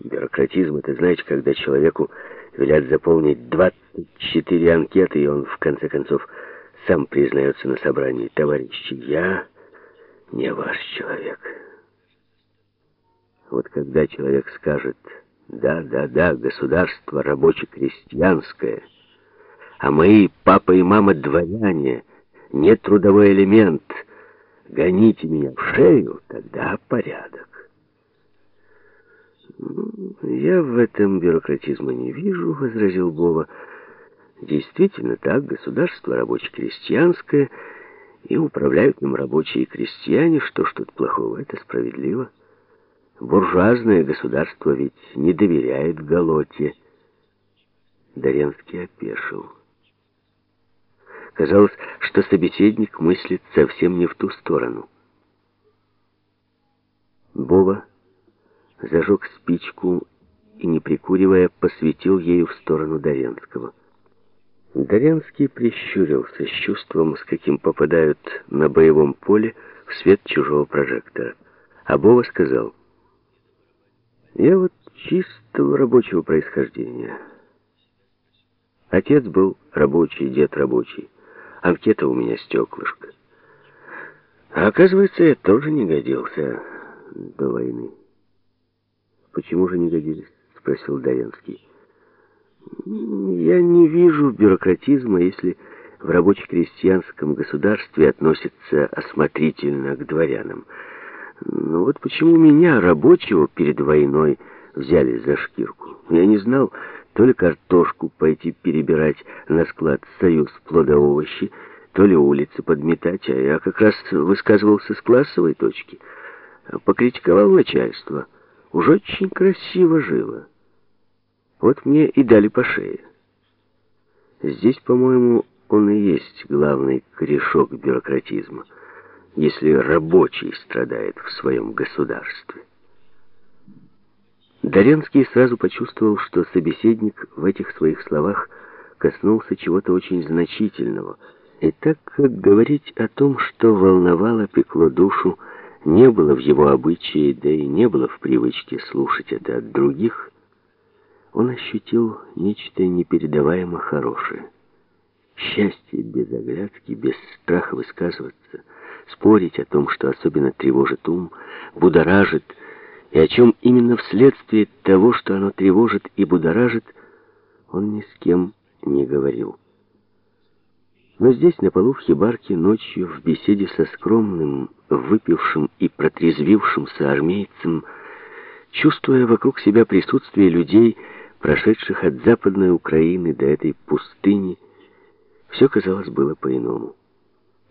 Бюрократизм — это, знаете, когда человеку велят заполнить 24 анкеты, и он, в конце концов, сам признается на собрании. Товарищи, я не ваш человек. Вот когда человек скажет «да, да, да, государство рабоче-крестьянское», а мои папа и мама дворяне, не трудовой элемент, гоните меня в шею, тогда порядок. «Я в этом бюрократизма не вижу», — возразил Бова. «Действительно так, государство рабоче-крестьянское, и управляют им рабочие крестьяне, что ж тут плохого, это справедливо. Буржуазное государство ведь не доверяет Галоте». Доренский опешил. Казалось, что собеседник мыслит совсем не в ту сторону. Бова зажег спичку и, не прикуривая, посветил ею в сторону Доренского. Доренский прищурился с чувством, с каким попадают на боевом поле в свет чужого прожектора. А Бова сказал, «Я вот чистого рабочего происхождения. Отец был рабочий, дед рабочий. Анкета у меня стеклышко. А оказывается, я тоже не годился до войны. «Почему же не годились?» — спросил Даянский. «Я не вижу бюрократизма, если в рабоче-крестьянском государстве относятся осмотрительно к дворянам. Но вот почему меня, рабочего, перед войной взяли за шкирку? Я не знал, то ли картошку пойти перебирать на склад «Союз плодоовощи», то ли улицы подметать, а я как раз высказывался с классовой точки. Покритиковал начальство — уж очень красиво жило. Вот мне и дали по шее. Здесь, по-моему, он и есть главный корешок бюрократизма, если рабочий страдает в своем государстве. Доренский сразу почувствовал, что собеседник в этих своих словах коснулся чего-то очень значительного, и так как говорить о том, что волновало, пекло душу, не было в его обычае, да и не было в привычке слушать это от других, он ощутил нечто непередаваемо хорошее. Счастье без оглядки, без страха высказываться, спорить о том, что особенно тревожит ум, будоражит, и о чем именно вследствие того, что оно тревожит и будоражит, он ни с кем не говорил. Но здесь, на полу в хибарке, ночью, в беседе со скромным, выпившим и протрезвившимся армейцем, чувствуя вокруг себя присутствие людей, прошедших от Западной Украины до этой пустыни, все, казалось, было по-иному.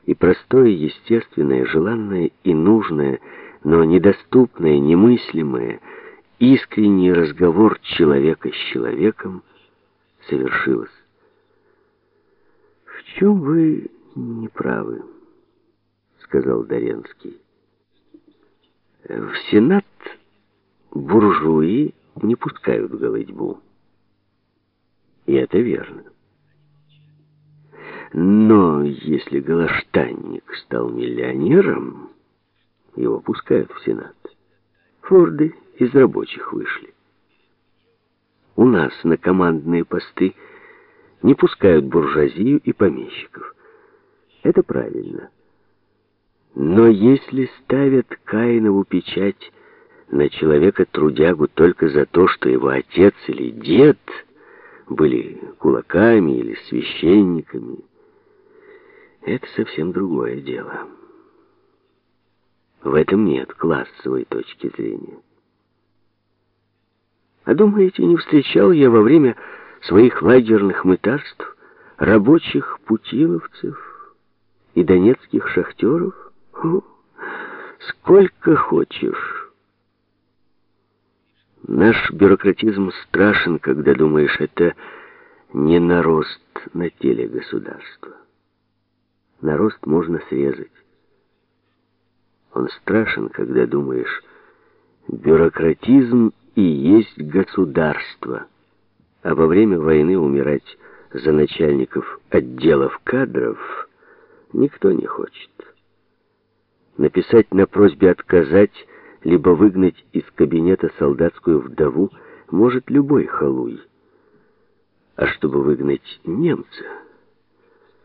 И простое, естественное, желанное и нужное, но недоступное, немыслимое, искренний разговор человека с человеком совершилось чем вы не правы, сказал Доренский. В Сенат буржуи не пускают голодьбу. И это верно. Но если Голоштанник стал миллионером, его пускают в Сенат. Форды из рабочих вышли. У нас на командные посты не пускают буржуазию и помещиков. Это правильно. Но если ставят Каинову печать на человека-трудягу только за то, что его отец или дед были кулаками или священниками, это совсем другое дело. В этом нет классовой точки зрения. А думаете, не встречал я во время своих лагерных мытарств, рабочих путиловцев и донецких шахтеров? О, сколько хочешь. Наш бюрократизм страшен, когда думаешь, это не нарост на теле государства. Нарост можно срезать. Он страшен, когда думаешь, бюрократизм и есть государство а во время войны умирать за начальников отделов кадров никто не хочет. Написать на просьбе отказать либо выгнать из кабинета солдатскую вдову может любой халуй. А чтобы выгнать немца...